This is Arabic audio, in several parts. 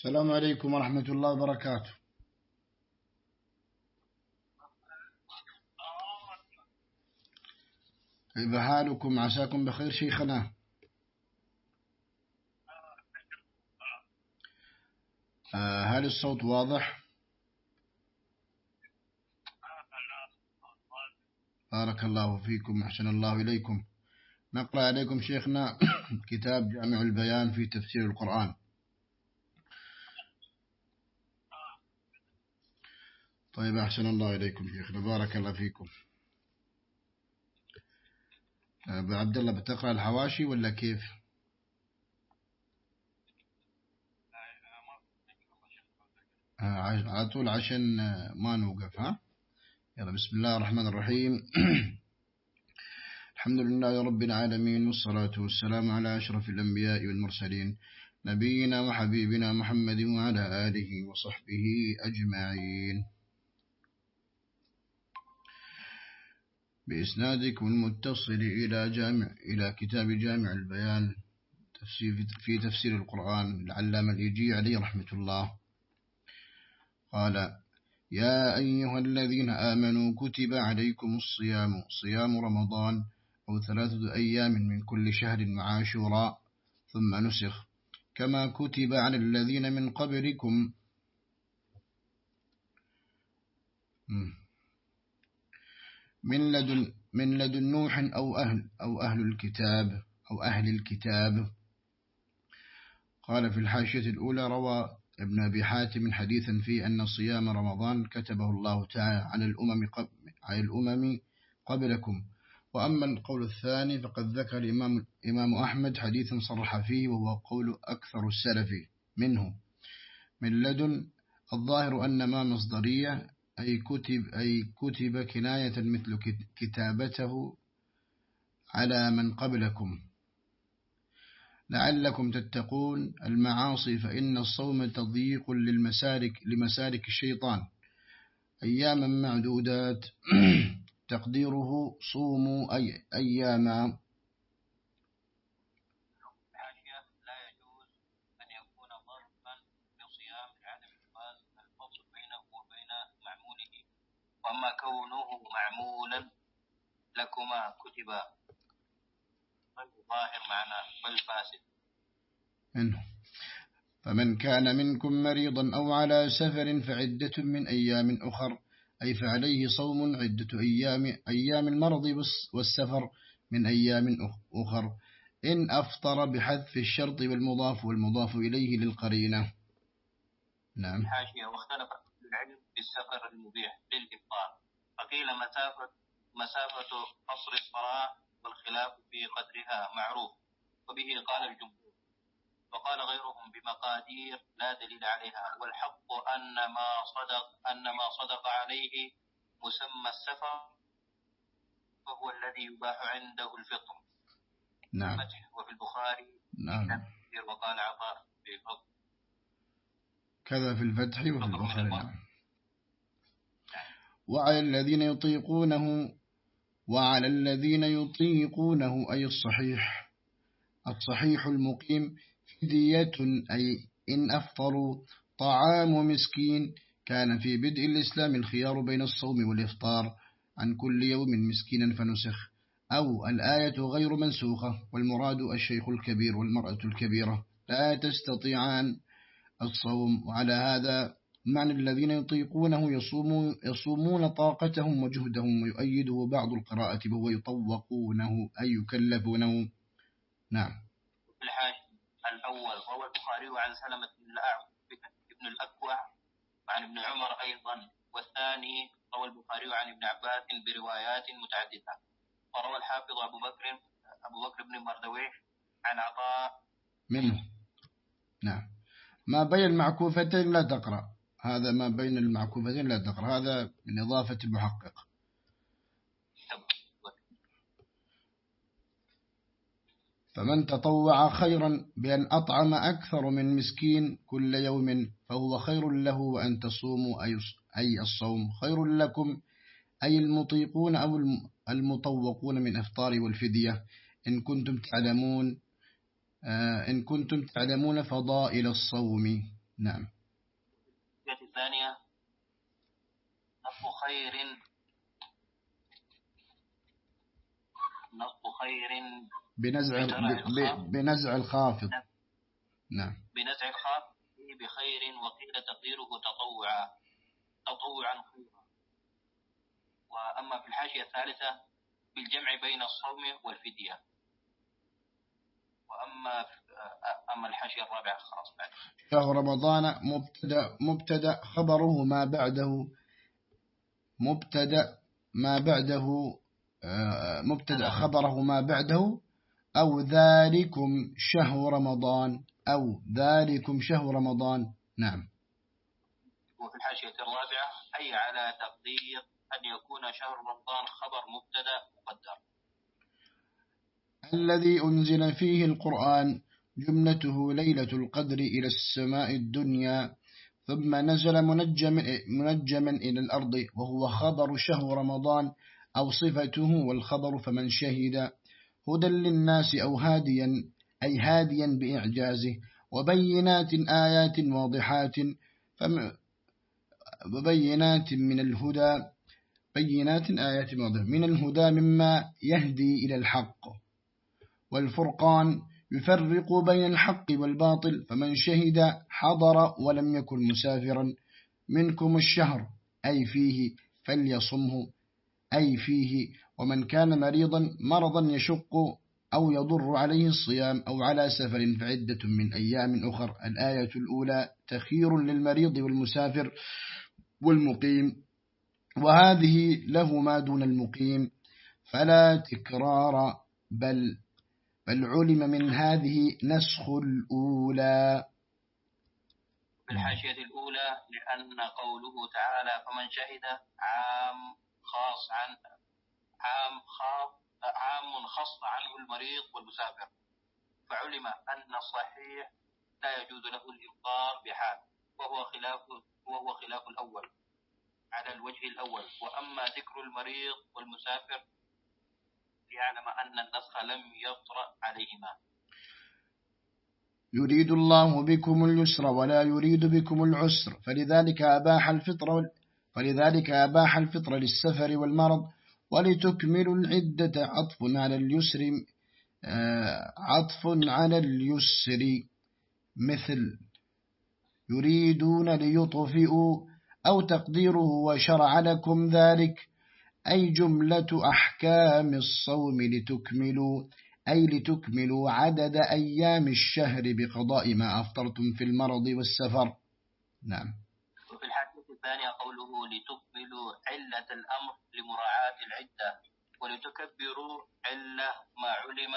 السلام عليكم ورحمة الله وبركاته. كيف حالكم؟ عساكم بخير شيخنا. آه، هل الصوت واضح؟ بارك الله فيكم أحسن الله إليكم. نقرأ عليكم شيخنا كتاب جامع البيان في تفسير القرآن. طيب أحسن الله إليكم شيخنا بارك الله فيكم. أبو عبد الله بتقرأ الحواشي ولا كيف؟ على طول عشان ما نوقف ها؟ يلا بسم الله الرحمن الرحيم. الحمد لله رب العالمين والصلاة والسلام على أشرف الأنبياء والمرسلين نبينا وحبيبنا محمد وعلى آله وصحبه أجمعين. بإسنادكم المتصل إلى جامع إلى كتاب جامع البيان في تفسير القرآن العلامة الإيجي عليه رحمة الله. قال يا أيها الذين آمنوا كتب عليكم الصيام صيام رمضان أو ثلاثة أيام من كل شهر مع عاشوراء ثم نسخ كما كتب على الذين من قبلكم. من لدن من لدن نوح أو أهل أو أهل الكتاب أو أهل الكتاب. قال في الحاشية الأولى روى ابن أبي حاتم حديثا في أن صيام رمضان كتبه الله تعالى على الأمم قبل على الأمم قبلكم. وأما القول الثاني فقد ذكر الإمام, الإمام أحمد حديثا صرح فيه وهو قول أكثر السلف منه. من لدن الظاهر أن ما مصدرية أي كتب, أي كتب كناية مثل كتابته على من قبلكم. لعلكم تتقون المعاصي فإن الصوم تضييق للمسالك لمسالك الشيطان. أياما معدودات. تقديره صوموا أي أياما وأما كونه معمولا لكما كتبا ظاهر معنا؟ بل فاسد منه. فمن كان منكم مريضا أو على سفر فعدة من أيام أخر أي فعليه صوم عدة أيام أيام المرض والسفر من أيام أخر. إن أفطر بحذف الشرط والمضاف والمضاف إليه للقرينة. نعم. حاشية واختلف. العلم بالسفر المبيح للإفطار فقيل مسافة مسافة قصر الصلاة والخلاف في قدرها معروف. وبه قال الجمهور. وقال غيرهم بمقادير لا دليل عليها. والحق أن ما صدق أن ما صدق عليه مسمى السفر فهو الذي يباح عنده الفطر. نعم. وفي البخاري. نعم. وقال عطاء في فضل كذا في الفتح وفي البخاري. نعم وعلى الذين يطيقونه وعلى الذين يطيقونه أي الصحيح. الصحيح المقيم فدية أي إن أفطروا طعام مسكين كان في بدء الإسلام الخيار بين الصوم والإفطار. عن كل يوم مسكينا فنسخ. أو الآية غير منسوخة والمراد الشيخ الكبير والمرأة الكبيرة. لا تستطيعان الصوم. وعلى هذا معنى الذين يطيقونه يصومون, يصومون طاقتهم وجهدهم ويؤيده بعض القراءة وهو يطوقونه أي يكلفونه. نعم. الحاج الأول روى البخاري عن سلمة بن الأكوع عن ابن عمر أيضا والثاني روى البخاري عن ابن عباس بروايات متعددة. وروى الحافظ أبو بكر أبو بكر بن مردويه عن عطاء. منه. نعم. ما بين المعكوفتين لا تقرأ. هذا ما بين المعكوفتين لا تقرأ هذا من إضافة المحقق. فمن تطوع خيرا بأن أطعم أكثر من مسكين كل يوم فهو خير له وأن تصوموا أي الصوم خير لكم أي المطيقون أو المطوقون من أفطار والفدية. إن كنتم تعلمون آه، إن كنتم تعلمون فضائل الصوم. نعم. الثانية نصب خير. نصب خير. بنزع بنزع الخافض. نعم. بنزع الخافض بخير وقيل تقديره تطوعا تطوعا خيرا. وأما في الحاشية الثالثة بالجمع بين الصوم والفدية. وأما أما الحاشية الرابعة خلاص بعد. شهر رمضان مبتدأ مبتدأ خبره ما بعده مبتدأ ما بعده آه، مبتدأ خبره ما بعده أو ذلكم شهر رمضان أو ذلكم شهر رمضان. نعم. وفي الحاشية الرابعة أي على تقدير أن يكون شهر رمضان خبر مبتدأ مقدر. الذي أنزل فيه القرآن جملته ليلة القدر إلى السماء الدنيا ثم نزل منجم منجما إلى الأرض وهو خبر شهر رمضان أو صفته والخبر فمن شهد. هدى للناس أو هاديا أي هاديا بإعجازه وبينات آيات واضحات وبينات من الهدى بينات آيات واضحة من الهدى مما يهدي إلى الحق. والفرقان يفرق بين الحق والباطل فمن شهد حضر ولم يكن مسافرا منكم الشهر أي فيه فليصمه أي فيه ومن كان مريضا مرضا يشق أو يضر عليه الصيام أو على سفر فعدة من أيام أخر. الآية الأولى تخير للمريض والمسافر والمقيم. وهذه له ما دون المقيم. فلا تكرار بل بل علم من هذه نسخ الأولى. الحاشية الأولى لأن قوله تعالى فمن شهد عام خاص عن عام خاص عام خص عنه المريض والمسافر. فعلم أن الصحيح لا يجوز له الإفطار بحال وهو خلاف وهو خلاف الأول على الوجه الأول. وأما ذكر المريض والمسافر ليعلم أن النسخ لم يطرأ عليهما. يريد الله بكم اليسر ولا يريد بكم العسر فلذلك أباح الفطر فلذلك أباح الفطر للسفر والمرض ولتكملوا العدة عطف على اليسر آه، عطف على اليسر. مثل يريدون ليطفئوا أو تقديره وشرع لكم ذلك. أي جملة أحكام الصوم لتكملوا أي لتكملوا عدد أيام الشهر بقضاء ما أفطرتم في المرض والسفر. نعم. وفي الحديث الثانية قوله لتكملوا علة الأمر لمراعاة العدة ولتكبروا علة ما علم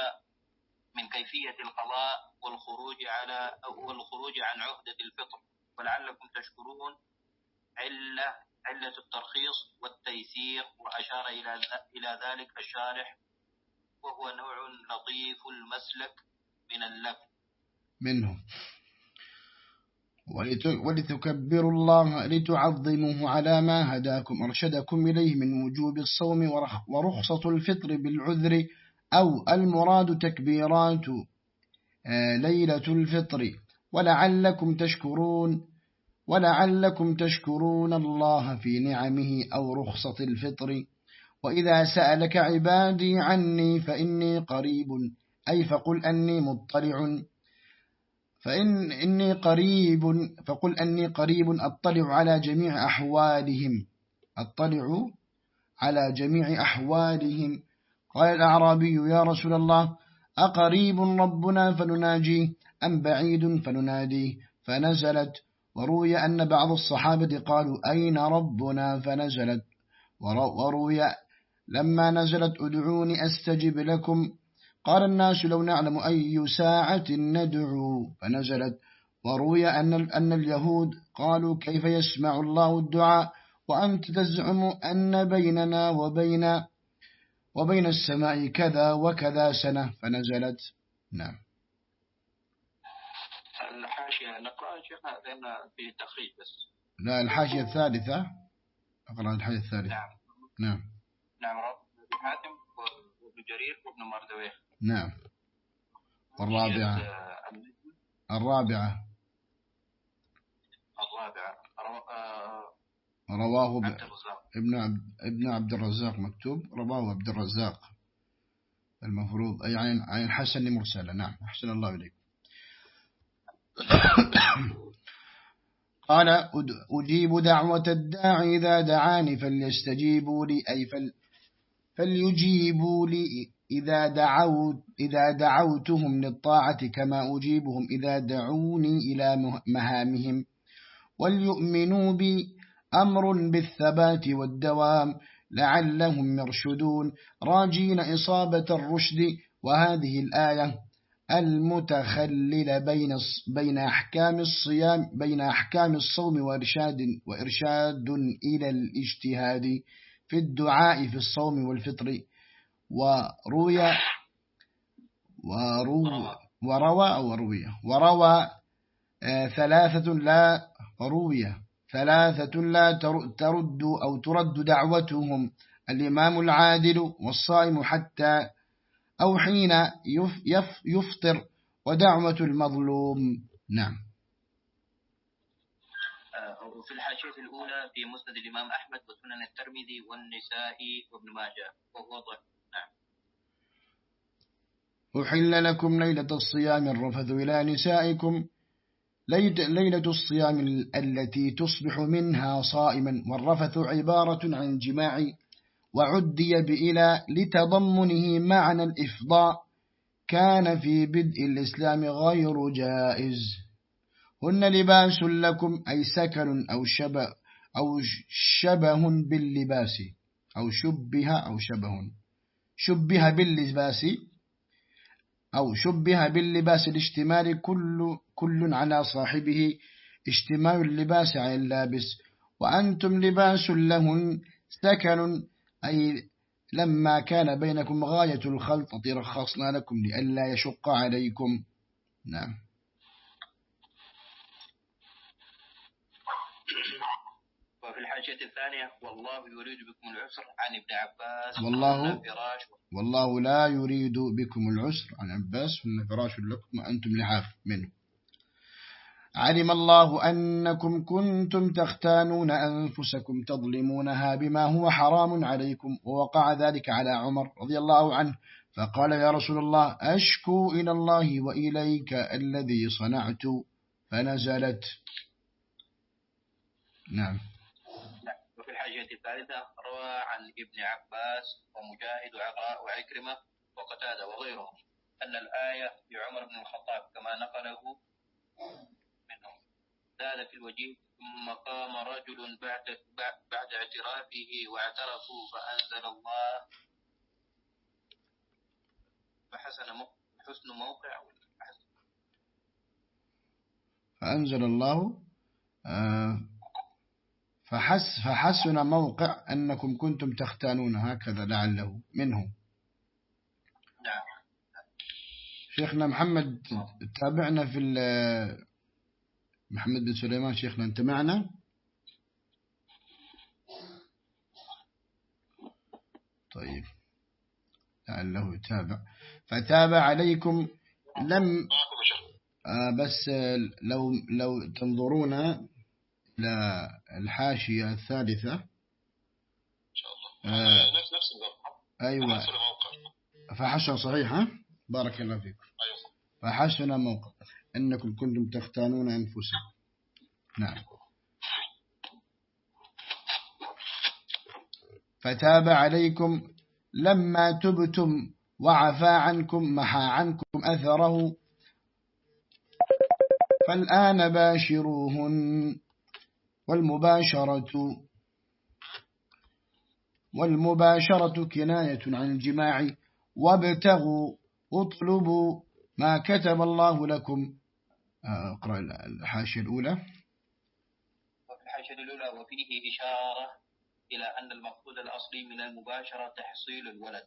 من كيفية القضاء والخروج على والخروج عن عهدة الفطر. ولعلكم تشكرون. علة علة الترخيص والتيسير وأشار إلى إلى ذلك الشارح وهو نوع لطيف المسلك من اللف منه ولتكبروا الله لتعظموه على ما هداكم أرشدكم إليه من وجوب الصوم ورخصة الفطر بالعذر أو المراد تكبيرات آه، ليلة الفطر. ولعلكم تشكرون. ولعلكم تشكرون الله في نعمه أو رخصة الفطر. وإذا سألك عبادي عني فإني قريب أي فقل أني مطلع. فإن إني قريب فقل أني قريب أطلع على جميع أحوالهم. أطلع على جميع أحوالهم. قال الأعرابي يا رسول الله أقريب ربنا فنناجيه أم بعيد فنناديه. فنزلت وروي أن بعض الصحابة قالوا أين ربنا؟ فنزلت. وروي لما نزلت أدعوني أستجب لكم. قال الناس لو نعلم أي ساعة ندعو. فنزلت. وروي أن, أن اليهود قالوا كيف يسمع الله الدعاء؟ وأنت تزعم أن بيننا وبين وبين السماء كذا وكذا سنة. فنزلت. نعم. شيخنا لأن في تخريج بس. لا الحاشية الثالثة. أقرأ الحاشية الثالثة. نعم. نعم. نعم رب. حاتم وابن جرير وابن مردوية. نعم. والرابعة. الرابعة. رواه ابن عبد ابن عبد الرزاق مكتوب. رواه عبد الرزاق المفروض. أي عين عين حسن مرسلة نعم. أحسن الله إليك. قال أجيب دعوة الداعي إذا دعاني فليستجيبوا لي أي فل فليجيبوا لي إذا دعوت إذا دعوتهم للطاعة كما أجيبهم إذا دعوني إلى مهامهم. وليؤمنوا بي أمر بالثبات والدوام لعلهم يرشدون. راجين إصابة الرشد وهذه الآية المتخلل بين بين أحكام الصيام بين أحكام الصوم وإرشاد وإرشاد إلى الاجتهاد في الدعاء في الصوم والفطر. وروي وروى وروى أو روي وروى آه، ثلاثة لا روي ثلاثة لا ترد أو ترد دعوتهم. الإمام العادل والصائم حتى أو حين يفطر ودعوة المظلوم. نعم. آه، في الحاشية الأولى في مسند الإمام أحمد وسنن الترمذي والنسائي وابن ماجه وهو ضعف نعم. أحل لكم ليلة الصيام الرفث إلى نسائكم. ليلة الصيام التي تصبح منها صائما والرفث عبارة عن جماع وعدي بإلى لتضمنه معنى الإفضاء كان في بدء الإسلام غير جائز. هن لباس لكم أي سكن أو شبه أو شبه باللباس. أو شبه أو شبه. شبه باللباس. أو شبه باللباس الاشتمال كل, كل على صاحبه. اشتمال اللباس على اللابس. وأنتم لباس لهن سكن أي لما كان بينكم غاية الخلطة رخصنا لكم لئلا يشق عليكم. نعم. وفي الحاشية الثانية والله يريد بكم العسر عن ابن عباس والله والله لا يريد بكم العسر عن عباس هن فراش لكم وأنتم لحاف منه. علم الله أنكم كنتم تختانون أنفسكم تظلمونها بما هو حرام عليكم ووقع ذلك على عمر رضي الله عنه فقال يا رسول الله أشكو إلى الله وإليك الذي صنعت فنزلت. نعم. وفي الحاجة الثالثة روى عن ابن عباس ومجاهد وعكرمة وقتادة وغيرهم أن الآية بعمر بن الخطاب كما نقله زاد في الوجيه ثم قام رجل بعد بعد اعترافه واعترفوا فأنزل الله. فحسن حسن موقع فأنزل الله. آه، فحس فحسن موقع أنكم كنتم تختانون هكذا لعله منه نعم. شيخنا محمد تابعنا في محمد بن سليمان شيخنا أنت معنا؟ طيب. لعله يتابع. فتاب عليكم لم آه بس لو لو تنظرون إلى الحاشية الثالثة. إن شاء الله. آه. نفس نفس أيوة. فحسن صحيح بارك الله فيكم. أيوة. فحسن موقع. أنكم كنتم تختانون أنفسكم. نعم. فتاب عليكم لما تبتم وعفى عنكم محى عنكم أثره. فالآن باشروهن والمباشرة والمباشرة كناية عن الجماع. وابتغوا اطلبوا ما كتب الله لكم. اقرأ الحاشية الأولى. وفي الحاشية الأولى وفيه إشارة إلى أن المقصود الأصلي من المباشرة تحصيل الولد.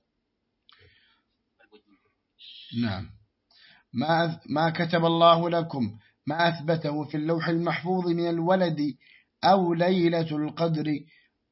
نعم. ما ما كتب الله لكم ما أثبته في اللوح المحفوظ من الولد أو ليلة القدر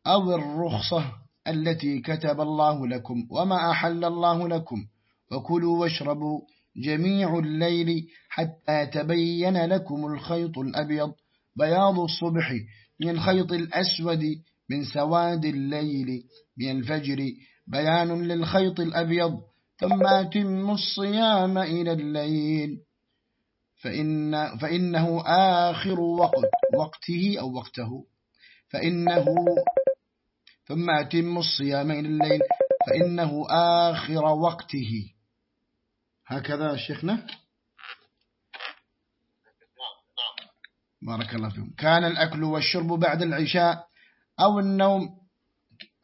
أو الرخصة التي كتب الله لكم وما أحل الله لكم. وكلوا واشربوا جميع الليل حتى تبين لكم الخيط الأبيض بياض الصبح من الخيط الأسود من سواد الليل. من الفجر بيان للخيط الأبيض ثم أتم الصيام إلى الليل. فإن فإنه آخر وقت وقته أو وقته. فإنه ثم أتم الصيام إلى الليل. فإنه آخر وقته. هكذا شيخنا. بارك الله فيكم. كان الأكل والشرب بعد العشاء أو النوم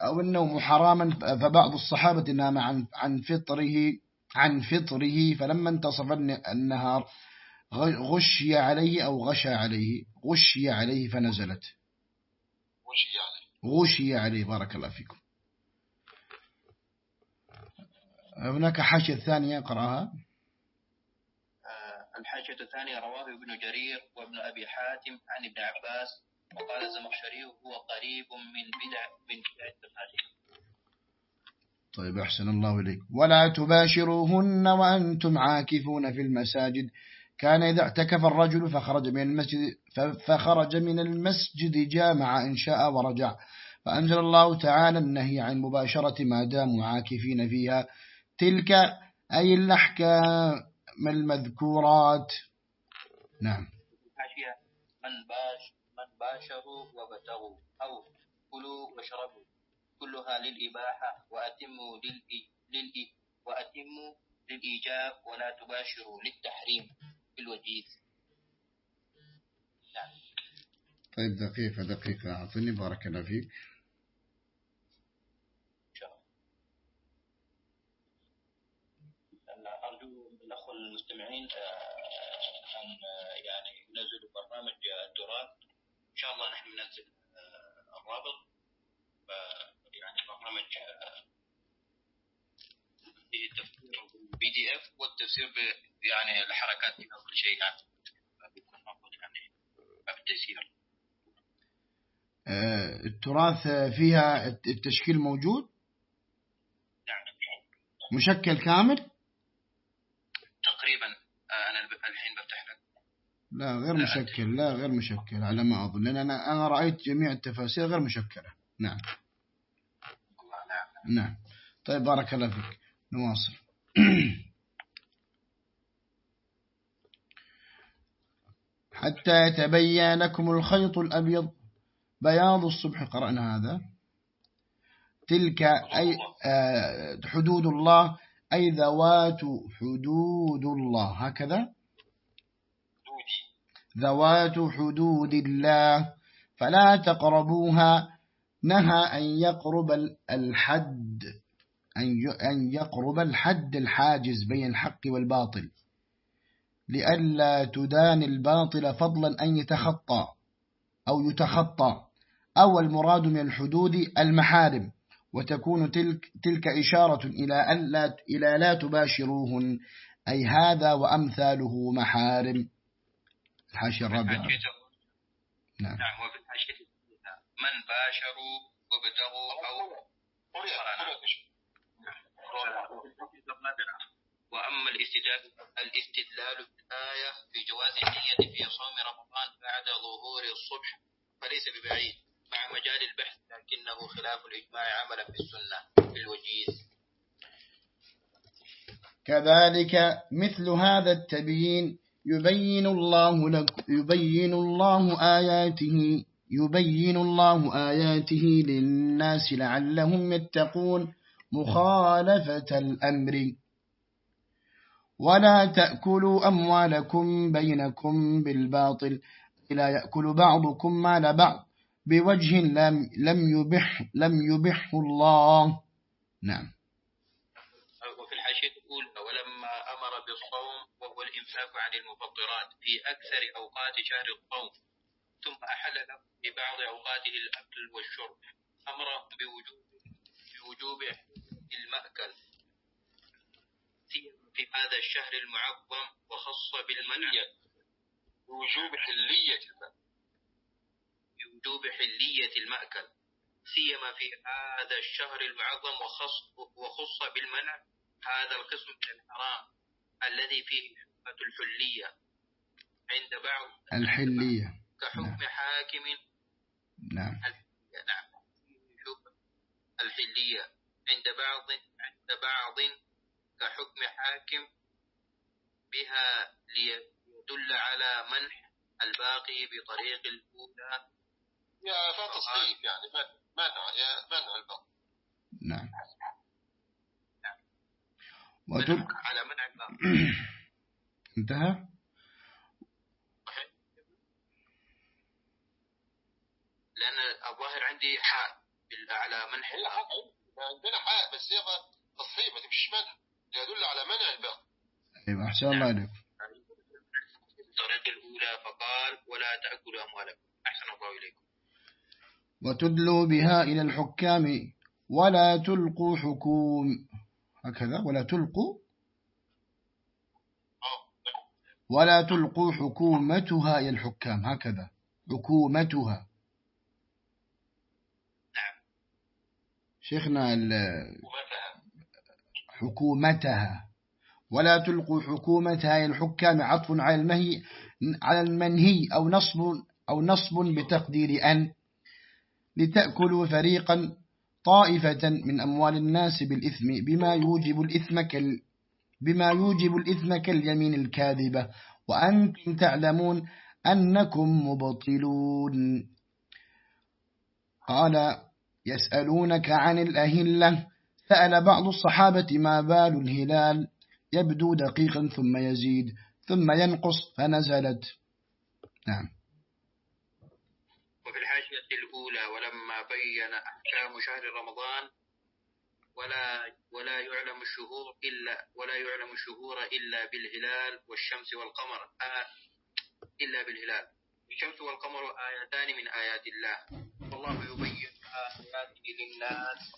أو النوم حراما فبعض الصحابة نام عن عن فطره عن فطره فلما انتصف النهار غشي عليه أو غشى عليه غشي عليه فنزلت. غشي عليه. غشي عليه. بارك الله فيكم. هناك حاشية ثانية قرأها. آه، الحاشية الثانية رواه ابن جرير وابن أبي حاتم عن ابن عباس وقال الزمخشري هو قريب من بدع من بدع طيب أحسن الله إليك. ولا تباشروهن وأنتم عاكفون في المساجد. كان إذا اعتكف الرجل فخرج من المسجد فخرج من المسجد جامع إن شاء ورجع. فأنزل الله تعالى النهي عن مباشرة ما داموا عاكفين فيها. تلك أي الأحكام المذكورات؟ نعم. من باش من باشروا وبتغوا أو كلوا واشربوا. كلها للإباحة وأتموا للإ وأتموا للإيجاب ولا تباشروا للتحريم في الوجيز نعم. طيب دقيقة دقيقة. أعطني بارك الله فيك. المستمعين آه، أن يعني ينزلوا برنامج التراث إن شاء الله نحن ننزل آه، الرابط. يعني برنامج التفسير آه، بي دي إف والتفسير يعني الحركات وكل شيء. يعني بيكون موجود يعني بالتيسير التراث فيها التشكيل موجود؟ نعم مشكل كامل؟ لا غير مشكل لا غير مشكل على ما أظن. لأن أنا, أنا رأيت جميع التفاسير غير مشكلة. نعم. نعم. طيب بارك الله فيك. نواصل. حتى يتبين لكم الخيط الأبيض. بياض الصبح قرأنا هذا. تلك أي آه، حدود الله أي ذوات حدود الله. هكذا. ذوات حدود الله فلا تقربوها نهى أن يقرب الحد أن يقرب الحد الحاجز بين الحق والباطل لئلا تدان الباطل فضلا أن يتخطى أو يتخطى أو المراد من الحدود المحارم وتكون تلك, تلك إشارة إلى, أن لا إلى لا تباشروهن أي هذا وأمثاله محارم. الحاشية الرابعة. نعم. نعم وفي الحاشية من باشروا وابتغوا أو وأما الاستدلال الاستدلال بالآية في جواز النية في صوم رمضان بعد ظهور الصبح فليس ببعيد مع مجال البحث لكنه خلاف الإجماع عملا في السنة في الوجيز. كذلك مثل هذا التبيين يبين الله لك يبين الله آياته يبين الله آياته للناس لعلهم يتقون مخالفة الأمر. ولا تأكلوا أموالكم بينكم بالباطل. لا يأكل بعضكم مال بعض. بوجه لم لم يبح لم يبح الله. نعم. أمر بالصوم وهو الإمساك عن المفطرات في أكثر أوقات شهر الصوم ثم أحل له في بعض أوقاته الأكل والشرب أمر بوجوب بوجوب المأكل في هذا الشهر المعظم وخص بالمنع. بوجوب حلية المأكل. بوجوب حلية المأكل. سيما في هذا الشهر المعظم وخص, وخص بالمنع. هذا القسم من الحرام. الذي فيه شبهة الحلية عند بعض الحلية. كحكم نعم. حاكم. نعم. نعم. الحلية عند بعض عند بعض كحكم حاكم بها ليدل على منح الباقي بطريق الأولى. يا فتصحيف يعني منع يا منع الباقي. نعم. وتب... على منع الباقي انتهى؟ لأن الظاهر عندي حاء على منح. عندنا حاء. بس هي تصحيح ما تمشيش منع يدل على منع الباقي. أيوه أحسن الله عليك الطريق الأولى فقال ولا تأكلوا أموالكم. أحسن الله إليكم. وتدلوا بها إلى الحكام ولا تلقوا حكوم. هكذا ولا تلقوا ولا تلقوا حكومتها إلى الحكام هكذا حكومتها. شيخنا حكومتها. ولا تلقوا حكومتها إلى الحكام عطف على المهي على المنهي أو نصب أو نصب بتقدير أن لتأكلوا فريقا طائفة من أموال الناس بالإثم بما يوجب الإثم كال بما يوجب الإثم كاليمين الكاذبة. وأنتم تعلمون أنكم مبطلون. قال يسألونك عن الأهلة. سأل بعض الصحابة ما بال الهلال؟ يبدو دقيقا ثم يزيد ثم ينقص فنزلت. نعم. الحاشية الأولى ولما بين أحكام شهر رمضان ولا ولا يعلم الشهور إلا ولا يعلم الشهور إلا بالهلال والشمس والقمر آه إلا بالهلال. الشمس والقمر آيتان من آيات الله. والله يبين آياته للناس.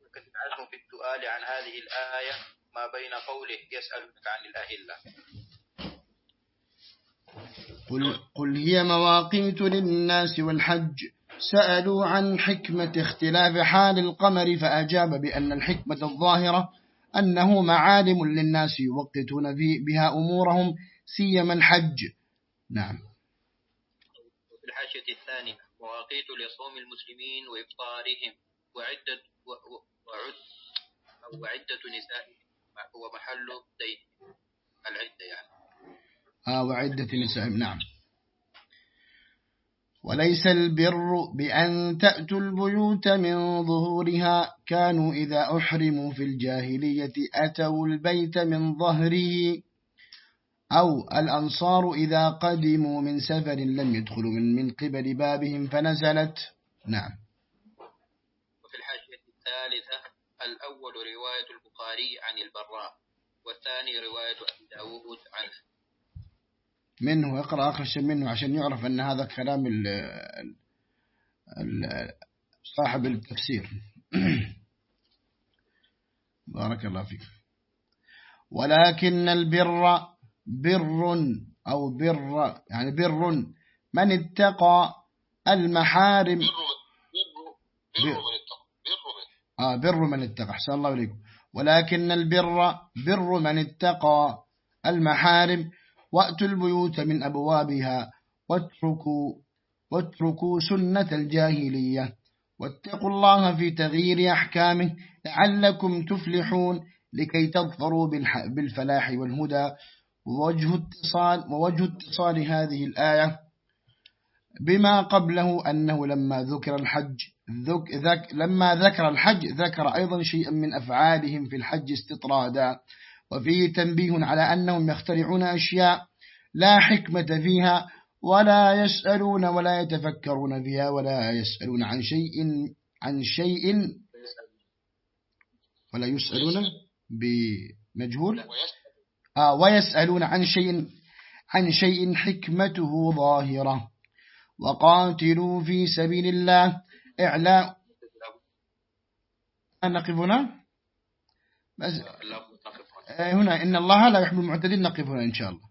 وكتب في السؤال عن هذه الآية ما بين قوله يسألك عن الأهلة. قل, قل. هي مواقيت للناس والحج. سألوا عن حكمة اختلاف حال القمر فأجاب بأن الحكمة الظاهرة أنه معالم للناس يوقتون بها أمورهم سيما الحج. نعم. في الحاشية الثانية مواقيت لصوم المسلمين وإفطارهم وعدة وعد وعدة نساء هو محل دين العدة يعني. آه وعدة نساء نعم. وليس البر بأن تأتوا البيوت من ظهورها. كانوا إذا أحرموا في الجاهلية أتوا البيت من ظهره أو الأنصار إذا قدموا من سفر لم يدخلوا من, من قبل بابهم فنزلت. نعم. وفي الحاشية الثالثة الأول رواية البخاري عن البراء والثاني رواية أبي داود عنه منه اقرأ آخر شيء منه عشان يعرف أن هذا كلام ال ال صاحب التفسير. بارك الله فيك. ولكن البر بر أو بر يعني بر من اتقى المحارم. بر, بر, بر, آه بر من اتقى. أحسن الله إليكم. ولكن البر بر من اتقى المحارم. وأتوا البيوت من أبوابها واتركوا, واتركوا سنة الجاهلية. واتقوا الله في تغيير أحكامه لعلكم تفلحون لكي تظفروا بالفلاح والهدى. ووجه اتصال, ووجه اتصال هذه الآية بما قبله أنه لما ذكر الحج ذك ذك لما ذكر الحج ذكر أيضا شيئا من أفعالهم في الحج استطرادا. وفيه تنبيه على أنهم يخترعون أشياء لا حكمة فيها ولا يسألون ولا يتفكرون فيها ولا يسألون عن شيء عن شيء ولا يسألون بمجهول. آه ويسألون عن شيء عن شيء حكمته ظاهرة. وقاتلوا في سبيل الله. إعلاء نقف هنا. بس. هنا إن الله لا يحب المعتدين نقف هنا إن شاء الله.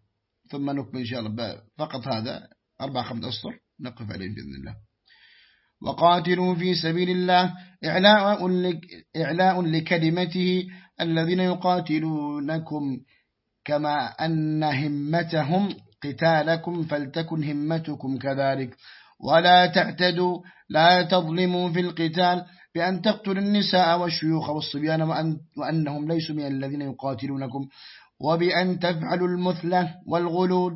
ثم نكمل إن شاء الله. فقط هذا أربع خمس أسطر نقف عليه بإذن الله. وقاتلوا في سبيل الله إعلاء, إعلاء لكلمته الذين يقاتلونكم كما أن همتهم قتالكم فلتكن همتكم كذلك. ولا تعتدوا لا تظلموا في القتال. بأن تقتلوا النساء والشيوخ والصبيان وأن وأنهم ليسوا من الذين يقاتلونكم وبأن تفعلوا المثلة والغلول.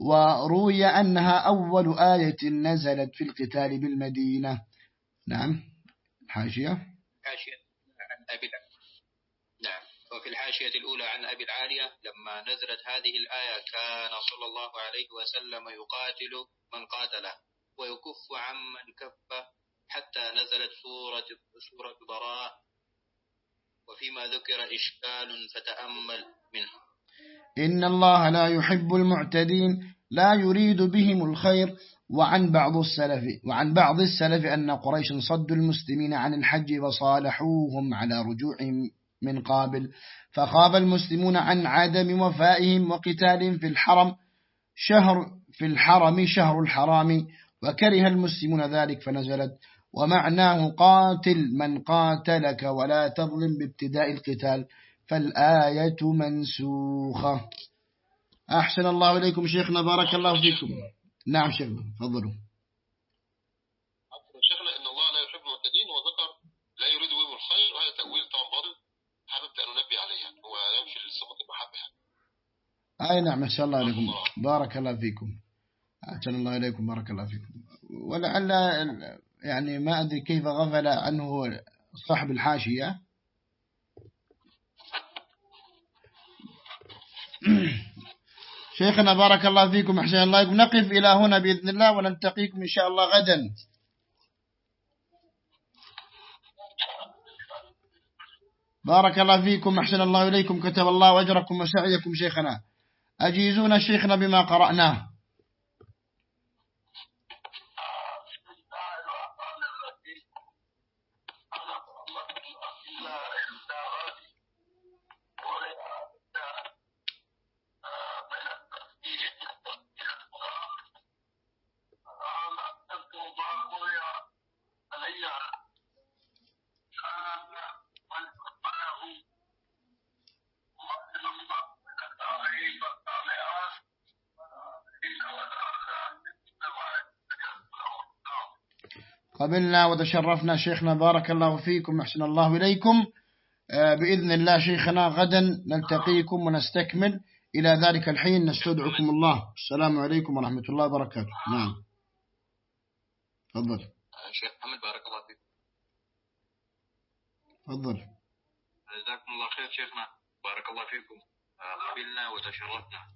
وروي أنها أول آية نزلت في القتال بالمدينة. نعم. حاشية حاشية أبي نعم. وفي الحاشية الأولى عن أبي العالية لما نزلت هذه الآية كان صلى الله عليه وسلم يقاتل من قاتله ويكف عمن كف حتى نزلت سورة, سورة براء وفيما ذكر إشكال فتأمل منه. إن الله لا يحب المعتدين لا يريد بهم الخير. وعن بعض السلف وعن بعض السلف أن قريش صدوا المسلمين عن الحج وصالحوهم على رجوعهم من قابل. فخاب المسلمون عن عدم وفائهم وقتال في الحرم شهر في الحرم شهر الحرام. وكره المسلمون ذلك فنزلت ومعناه قاتل من قاتلك ولا تظلم بابتداء القتال فالآية منسوخة. أحسن الله إليكم شيخنا بارك الله فيكم. نعم شيخنا فضلوا شيخنا إن الله لا يحب المعتدين وذكر لا يريد بهم الخير وهذا تأويل طبعا باطل أن عليها هو يمشي لصفة المحبة أي نعم ما شاء الله. عليكم بارك الله فيكم. أحسن الله إليكم بارك الله فيكم. ولعل يعني ما أدري كيف غفل عنه صاحب الحاشية. شيخنا بارك الله فيكم أحسن الله يكم نقف إلى هنا بإذن الله ونلتقيكم إن شاء الله غدا. بارك الله فيكم أحسن الله إليكم. كتب الله أجركم وسعيكم شيخنا. أجيزون شيخنا بما قرأناه. قبلنا وتشرفنا شيخنا بارك الله فيكم أحسن الله إليكم. آه، بإذن الله شيخنا غدا نلتقيكم ونستكمل. إلى ذلك الحين نستودعكم الله. السلام عليكم ورحمة الله وبركاته. نعم. تفضل. شيخ محمد بارك الله فيك. تفضل. جزاكم الله خير شيخنا. بارك الله فيكم. آه، قبلنا وتشرفنا.